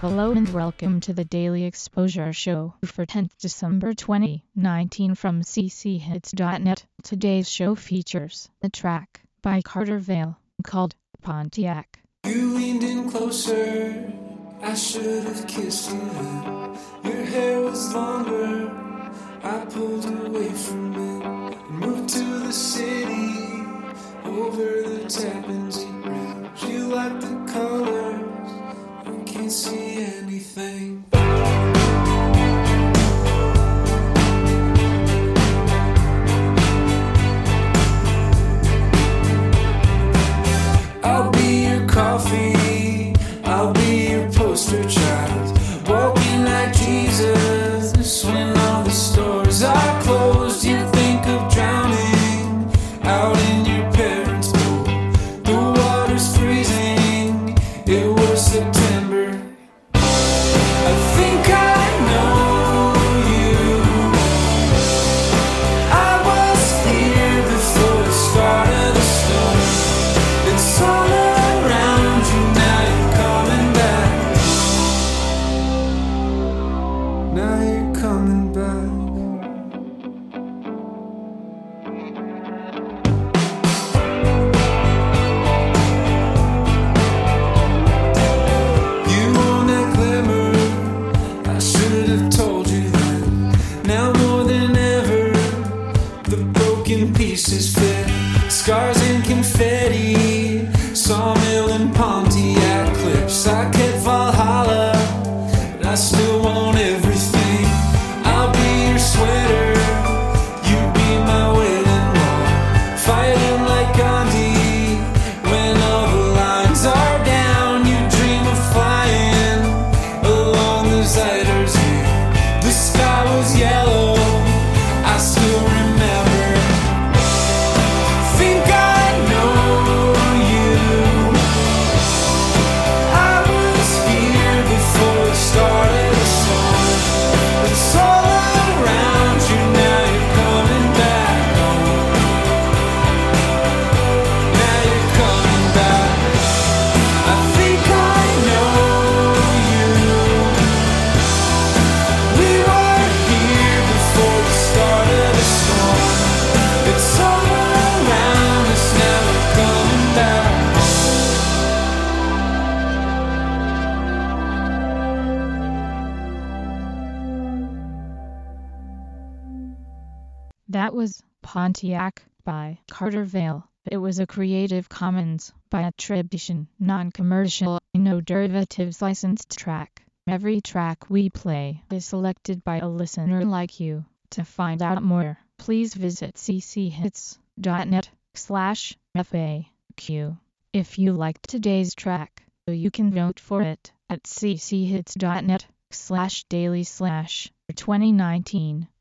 Hello and welcome to the Daily Exposure Show for 10th December 2019 from cchits.net. Today's show features a track by Carter Vale called Pontiac. You leaned in closer, I should have kissed you. Your hair was longer, I pulled away from it. Moved to the city, over the Tappan It was confetti, sawmill and Pontiac That was Pontiac by Carter Vale. It was a Creative Commons by attribution, non-commercial, no derivatives licensed track. Every track we play is selected by a listener like you. To find out more, please visit cchits.net slash FAQ. If you liked today's track, you can vote for it at cchits.net slash daily slash 2019